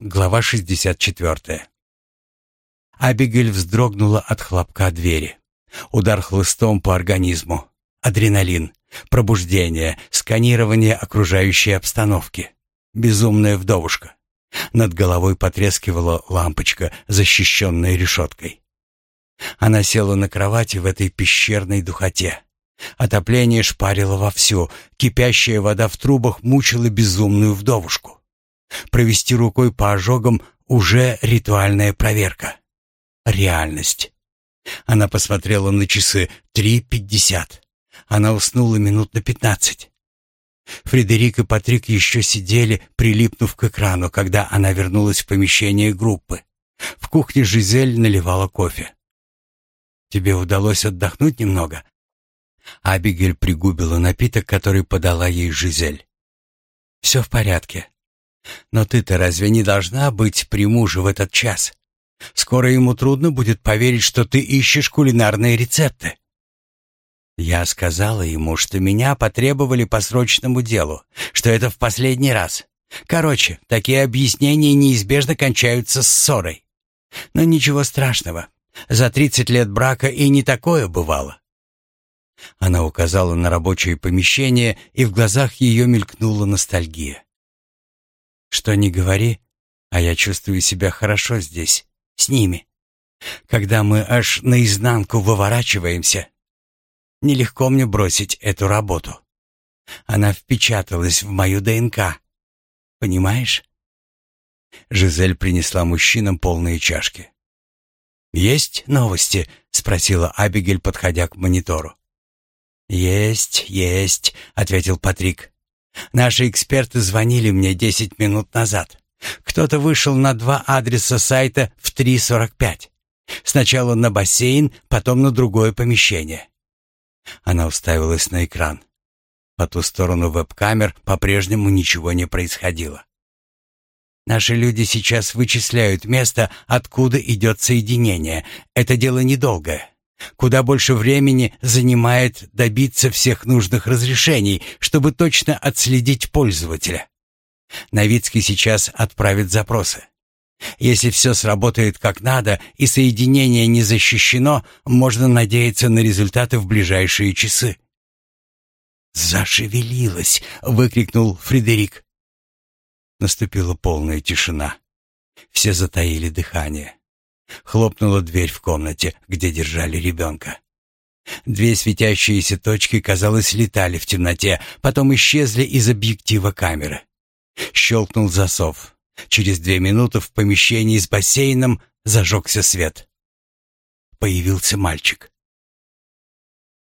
Глава 64. Абигель вздрогнула от хлопка двери. Удар хлыстом по организму. Адреналин, пробуждение, сканирование окружающей обстановки. Безумная вдовушка. Над головой потрескивала лампочка, защищенная решеткой. Она села на кровати в этой пещерной духоте. Отопление шпарило вовсю, кипящая вода в трубах мучила безумную вдовушку. Провести рукой по ожогам уже ритуальная проверка. Реальность. Она посмотрела на часы. Три пятьдесят. Она уснула минут на пятнадцать. Фредерик и Патрик еще сидели, прилипнув к экрану, когда она вернулась в помещение группы. В кухне Жизель наливала кофе. «Тебе удалось отдохнуть немного?» Абигель пригубила напиток, который подала ей Жизель. «Все в порядке. Но ты-то разве не должна быть при муже в этот час? Скоро ему трудно будет поверить, что ты ищешь кулинарные рецепты. Я сказала ему, что меня потребовали по срочному делу, что это в последний раз. Короче, такие объяснения неизбежно кончаются ссорой. Но ничего страшного. За тридцать лет брака и не такое бывало. Она указала на рабочее помещение, и в глазах ее мелькнула ностальгия. Что ни говори, а я чувствую себя хорошо здесь, с ними. Когда мы аж наизнанку выворачиваемся, нелегко мне бросить эту работу. Она впечаталась в мою ДНК. Понимаешь? Жизель принесла мужчинам полные чашки. «Есть новости?» — спросила Абигель, подходя к монитору. «Есть, есть», — ответил Патрик. Наши эксперты звонили мне 10 минут назад. Кто-то вышел на два адреса сайта в 3.45. Сначала на бассейн, потом на другое помещение. Она уставилась на экран. По ту сторону веб-камер по-прежнему ничего не происходило. Наши люди сейчас вычисляют место, откуда идет соединение. Это дело недолгое. Куда больше времени занимает добиться всех нужных разрешений, чтобы точно отследить пользователя. Новицкий сейчас отправит запросы. Если все сработает как надо и соединение не защищено, можно надеяться на результаты в ближайшие часы. «Зашевелилась!» — выкрикнул Фредерик. Наступила полная тишина. Все затаили дыхание. Хлопнула дверь в комнате, где держали ребенка. Две светящиеся точки, казалось, летали в темноте, потом исчезли из объектива камеры. Щелкнул засов. Через две минуты в помещении с бассейном зажегся свет. Появился мальчик.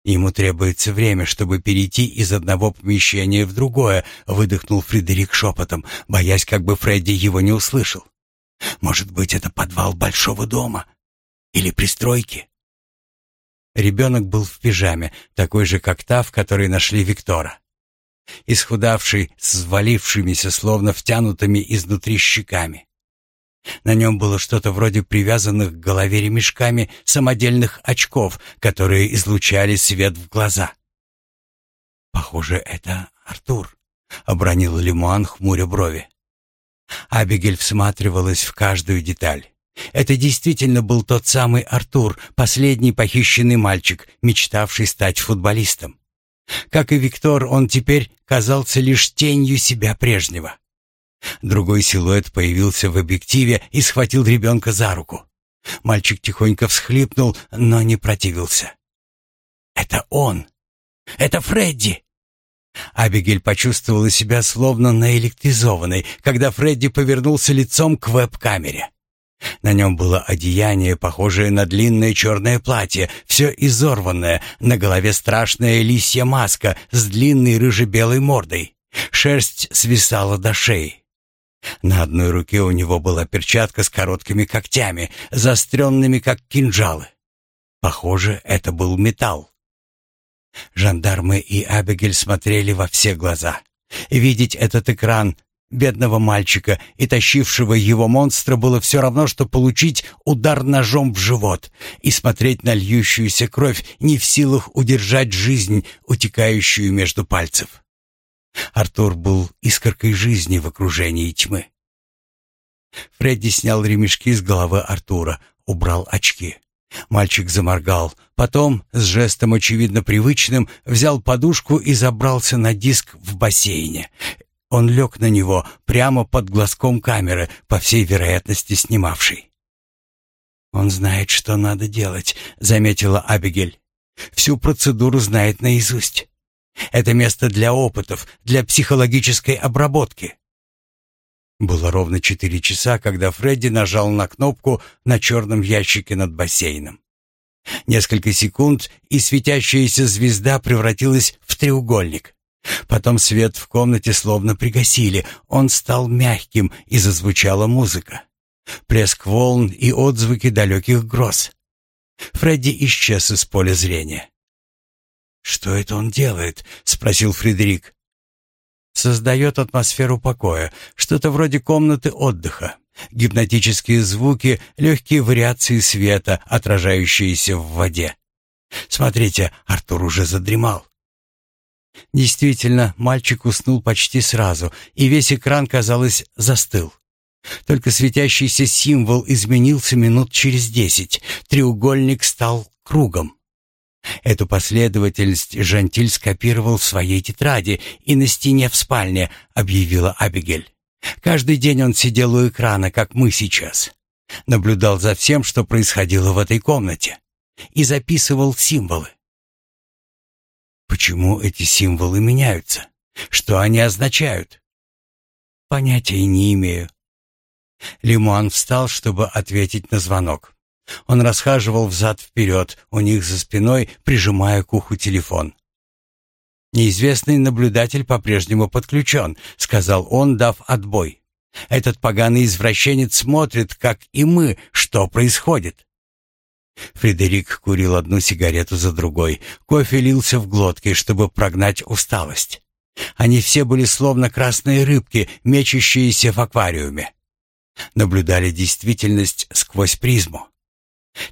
Ему требуется время, чтобы перейти из одного помещения в другое, выдохнул Фредерик шепотом, боясь, как бы Фредди его не услышал. Может быть, это подвал большого дома или пристройки? Ребенок был в пижаме, такой же, как та, в которой нашли Виктора. Исхудавший, с валившимися, словно втянутыми изнутри щеками. На нем было что-то вроде привязанных к голове ремешками самодельных очков, которые излучали свет в глаза. «Похоже, это Артур», — обронил Лимуан, хмуря брови. Абигель всматривалась в каждую деталь. Это действительно был тот самый Артур, последний похищенный мальчик, мечтавший стать футболистом. Как и Виктор, он теперь казался лишь тенью себя прежнего. Другой силуэт появился в объективе и схватил ребенка за руку. Мальчик тихонько всхлипнул, но не противился. «Это он! Это Фредди!» Абигель почувствовала себя словно наэлектризованной, когда Фредди повернулся лицом к веб-камере. На нем было одеяние, похожее на длинное черное платье, все изорванное, на голове страшная лисья маска с длинной рыже-белой мордой. Шерсть свисала до шеи. На одной руке у него была перчатка с короткими когтями, заостренными как кинжалы. Похоже, это был металл. Жандармы и Абигель смотрели во все глаза. Видеть этот экран бедного мальчика и тащившего его монстра было все равно, что получить удар ножом в живот и смотреть на льющуюся кровь, не в силах удержать жизнь, утекающую между пальцев. Артур был искоркой жизни в окружении тьмы. Фредди снял ремешки с головы Артура, убрал очки. Мальчик заморгал, потом, с жестом очевидно привычным, взял подушку и забрался на диск в бассейне. Он лег на него прямо под глазком камеры, по всей вероятности снимавшей. «Он знает, что надо делать», — заметила Абигель. «Всю процедуру знает наизусть. Это место для опытов, для психологической обработки». Было ровно четыре часа, когда Фредди нажал на кнопку на черном ящике над бассейном. Несколько секунд, и светящаяся звезда превратилась в треугольник. Потом свет в комнате словно пригасили, он стал мягким, и зазвучала музыка. Плеск волн и отзвуки далеких гроз. Фредди исчез из поля зрения. «Что это он делает?» — спросил Фредерик создает атмосферу покоя, что-то вроде комнаты отдыха. Гипнотические звуки, легкие вариации света, отражающиеся в воде. Смотрите, Артур уже задремал. Действительно, мальчик уснул почти сразу, и весь экран, казалось, застыл. Только светящийся символ изменился минут через десять. Треугольник стал кругом. Эту последовательность Жантиль скопировал в своей тетради и на стене в спальне, объявила Абигель. Каждый день он сидел у экрана, как мы сейчас. Наблюдал за всем, что происходило в этой комнате. И записывал символы. Почему эти символы меняются? Что они означают? Понятия не имею. Лимуан встал, чтобы ответить на звонок. Он расхаживал взад-вперед, у них за спиной, прижимая к уху телефон. «Неизвестный наблюдатель по-прежнему подключен», — сказал он, дав отбой. «Этот поганый извращенец смотрит, как и мы, что происходит». Фредерик курил одну сигарету за другой. Кофе лился в глотке, чтобы прогнать усталость. Они все были словно красные рыбки, мечущиеся в аквариуме. Наблюдали действительность сквозь призму.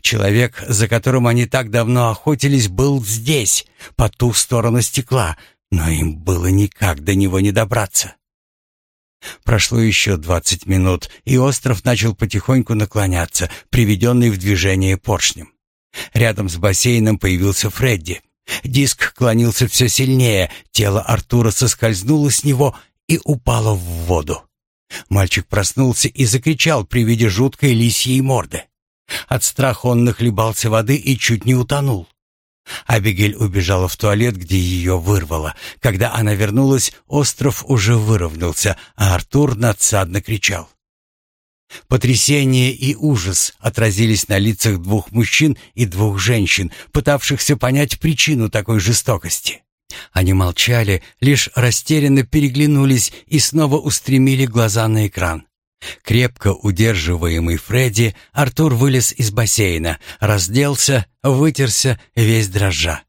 Человек, за которым они так давно охотились, был здесь, по ту сторону стекла, но им было никак до него не добраться. Прошло еще двадцать минут, и остров начал потихоньку наклоняться, приведенный в движение поршнем. Рядом с бассейном появился Фредди. Диск клонился все сильнее, тело Артура соскользнуло с него и упало в воду. Мальчик проснулся и закричал при виде жуткой лисьей морды. От страха он нахлебался воды и чуть не утонул. Абигель убежала в туалет, где ее вырвало. Когда она вернулась, остров уже выровнялся, а Артур надсадно кричал. Потрясение и ужас отразились на лицах двух мужчин и двух женщин, пытавшихся понять причину такой жестокости. Они молчали, лишь растерянно переглянулись и снова устремили глаза на экран. Крепко удерживаемый Фредди, Артур вылез из бассейна, разделся, вытерся, весь дрожа.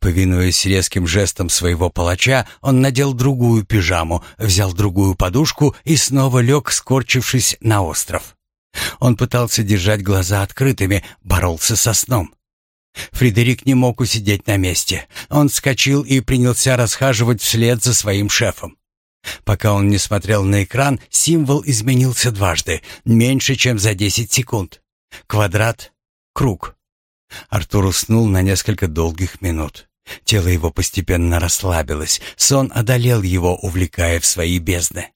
Повинуясь резким жестом своего палача, он надел другую пижаму, взял другую подушку и снова лег, скорчившись на остров. Он пытался держать глаза открытыми, боролся со сном. Фредерик не мог усидеть на месте. Он вскочил и принялся расхаживать вслед за своим шефом. Пока он не смотрел на экран, символ изменился дважды, меньше, чем за 10 секунд. Квадрат, круг. Артур уснул на несколько долгих минут. Тело его постепенно расслабилось, сон одолел его, увлекая в свои бездны.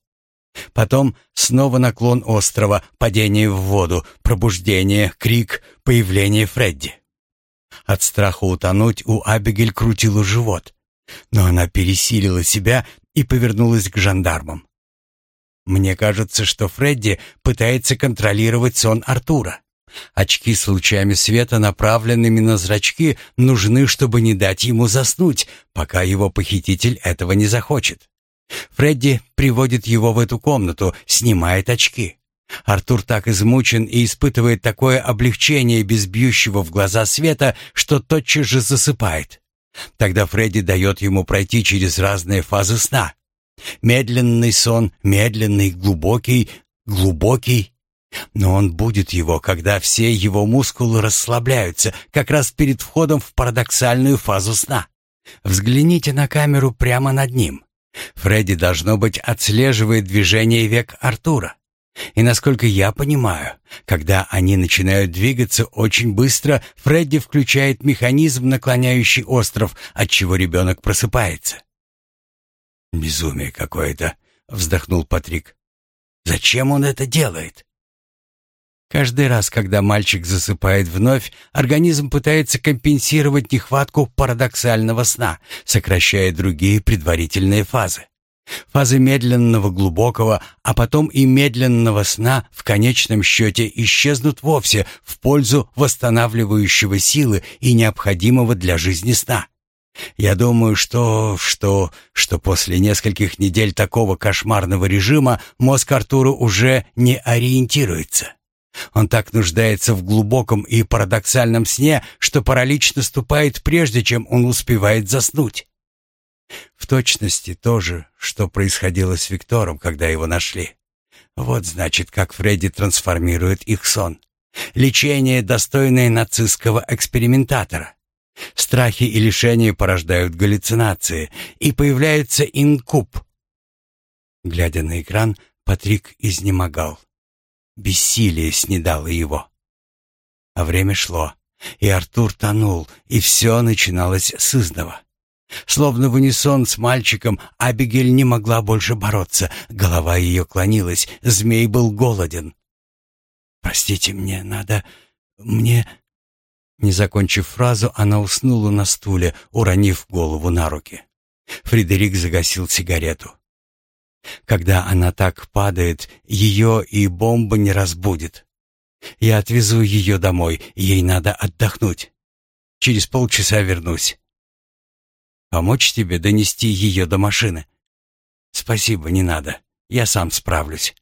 Потом снова наклон острова, падение в воду, пробуждение, крик, появление Фредди. От страха утонуть у Абигель крутило живот. Но она пересилила себя и повернулась к жандармам. «Мне кажется, что Фредди пытается контролировать сон Артура. Очки с лучами света, направленными на зрачки, нужны, чтобы не дать ему заснуть, пока его похититель этого не захочет. Фредди приводит его в эту комнату, снимает очки. Артур так измучен и испытывает такое облегчение без бьющего в глаза света, что тотчас же засыпает. Тогда Фредди дает ему пройти через разные фазы сна. Медленный сон, медленный, глубокий, глубокий. Но он будет его, когда все его мускулы расслабляются, как раз перед входом в парадоксальную фазу сна. Взгляните на камеру прямо над ним. Фредди, должно быть, отслеживает движение век Артура. И насколько я понимаю, когда они начинают двигаться очень быстро, Фредди включает механизм, наклоняющий остров, от чего ребенок просыпается. «Безумие какое-то», — вздохнул Патрик. «Зачем он это делает?» Каждый раз, когда мальчик засыпает вновь, организм пытается компенсировать нехватку парадоксального сна, сокращая другие предварительные фазы. Фазы медленного глубокого, а потом и медленного сна в конечном счете исчезнут вовсе в пользу восстанавливающего силы и необходимого для жизни сна. Я думаю, что... что... что после нескольких недель такого кошмарного режима мозг Артура уже не ориентируется. Он так нуждается в глубоком и парадоксальном сне, что паралич наступает прежде, чем он успевает заснуть. В точности то же, что происходило с Виктором, когда его нашли. Вот значит, как Фредди трансформирует их сон. Лечение, достойное нацистского экспериментатора. Страхи и лишения порождают галлюцинации, и появляется инкуб. Глядя на экран, Патрик изнемогал. Бессилие снедало его. А время шло, и Артур тонул, и все начиналось с изнова. Словно в унисон с мальчиком, Абигель не могла больше бороться. Голова ее клонилась, змей был голоден. «Простите, мне надо... мне...» Не закончив фразу, она уснула на стуле, уронив голову на руки. Фредерик загасил сигарету. Когда она так падает, ее и бомба не разбудит. Я отвезу ее домой, ей надо отдохнуть. Через полчаса вернусь. Помочь тебе донести ее до машины? Спасибо, не надо. Я сам справлюсь.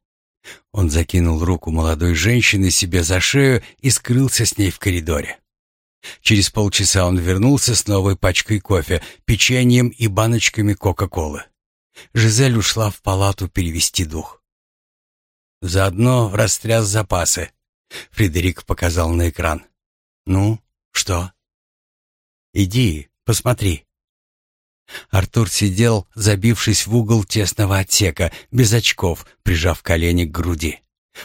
Он закинул руку молодой женщины себе за шею и скрылся с ней в коридоре. Через полчаса он вернулся с новой пачкой кофе, печеньем и баночками Кока-Колы. Жизель ушла в палату перевести дух. Заодно растряс запасы. Фредерик показал на экран. «Ну, что?» «Иди, посмотри». Артур сидел, забившись в угол тесного отсека, без очков, прижав колени к груди.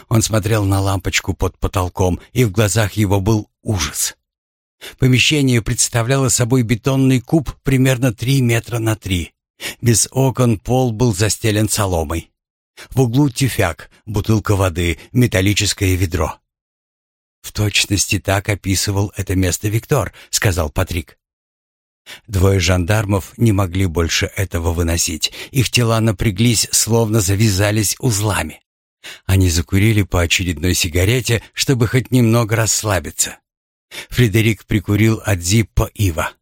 Он смотрел на лампочку под потолком, и в глазах его был ужас. Помещение представляло собой бетонный куб примерно три метра на три. Без окон пол был застелен соломой. В углу тюфяк, бутылка воды, металлическое ведро. «В точности так описывал это место Виктор», — сказал Патрик. Двое жандармов не могли больше этого выносить. Их тела напряглись, словно завязались узлами. Они закурили по очередной сигарете, чтобы хоть немного расслабиться. Фредерик прикурил от зиппа Ива.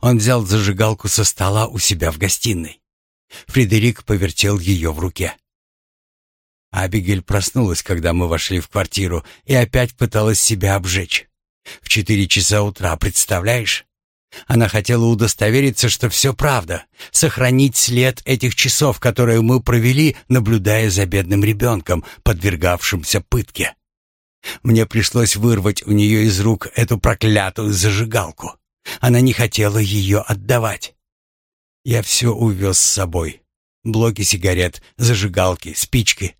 Он взял зажигалку со стола у себя в гостиной. Фредерик повертел ее в руке. Абигель проснулась, когда мы вошли в квартиру, и опять пыталась себя обжечь. В четыре часа утра, представляешь? Она хотела удостовериться, что все правда, сохранить след этих часов, которые мы провели, наблюдая за бедным ребенком, подвергавшимся пытке. Мне пришлось вырвать у нее из рук эту проклятую зажигалку. Она не хотела ее отдавать. Я все увез с собой. Блоки сигарет, зажигалки, спички.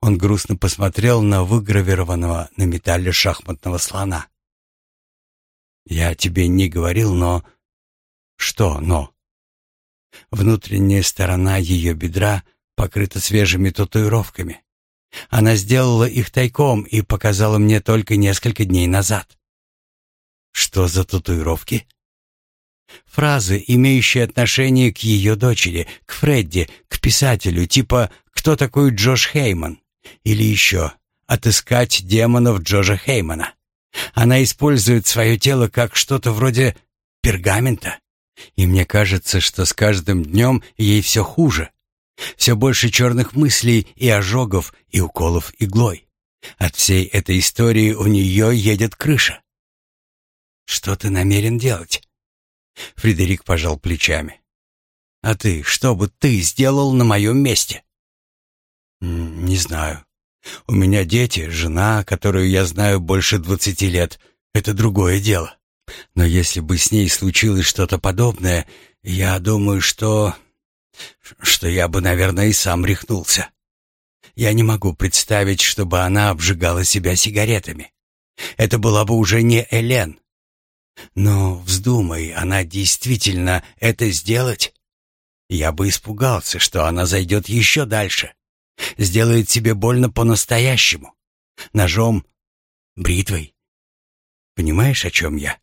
Он грустно посмотрел на выгравированного на металле шахматного слона. «Я тебе не говорил, но...» «Что «но»?» Внутренняя сторона ее бедра покрыта свежими татуировками. Она сделала их тайком и показала мне только несколько дней назад. Что за татуировки? Фразы, имеющие отношение к ее дочери, к Фредди, к писателю, типа «Кто такой Джош Хейман?» Или еще «Отыскать демонов Джоша Хеймана». Она использует свое тело как что-то вроде пергамента. И мне кажется, что с каждым днем ей все хуже. Все больше черных мыслей и ожогов, и уколов иглой. От всей этой истории у нее едет крыша. Что ты намерен делать? Фредерик пожал плечами. А ты, что бы ты сделал на моем месте? Не знаю. У меня дети, жена, которую я знаю больше двадцати лет. Это другое дело. Но если бы с ней случилось что-то подобное, я думаю, что... что я бы, наверное, и сам рехнулся. Я не могу представить, чтобы она обжигала себя сигаретами. Это была бы уже не Элен. Но вздумай, она действительно это сделать? Я бы испугался, что она зайдет еще дальше. Сделает себе больно по-настоящему. Ножом, бритвой. Понимаешь, о чем я?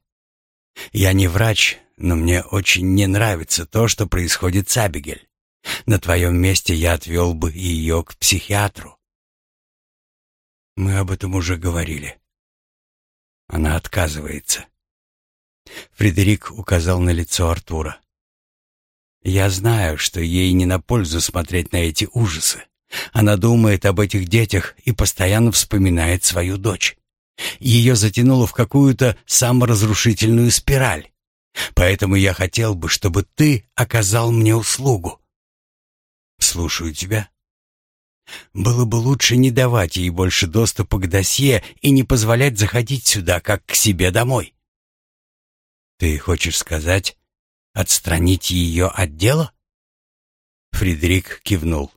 Я не врач, но мне очень не нравится то, что происходит с Абигель. На твоем месте я отвел бы ее к психиатру. Мы об этом уже говорили. Она отказывается. Фредерик указал на лицо Артура. Я знаю, что ей не на пользу смотреть на эти ужасы. Она думает об этих детях и постоянно вспоминает свою дочь. Ее затянуло в какую-то саморазрушительную спираль. Поэтому я хотел бы, чтобы ты оказал мне услугу. Слушаю тебя. Было бы лучше не давать ей больше доступа к досье и не позволять заходить сюда, как к себе домой. Ты хочешь сказать, отстранить ее от дела? Фредерик кивнул.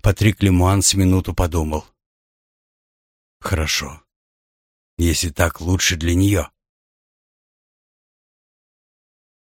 Патрик Лемуан с минуту подумал. Хорошо. Если так лучше для нее.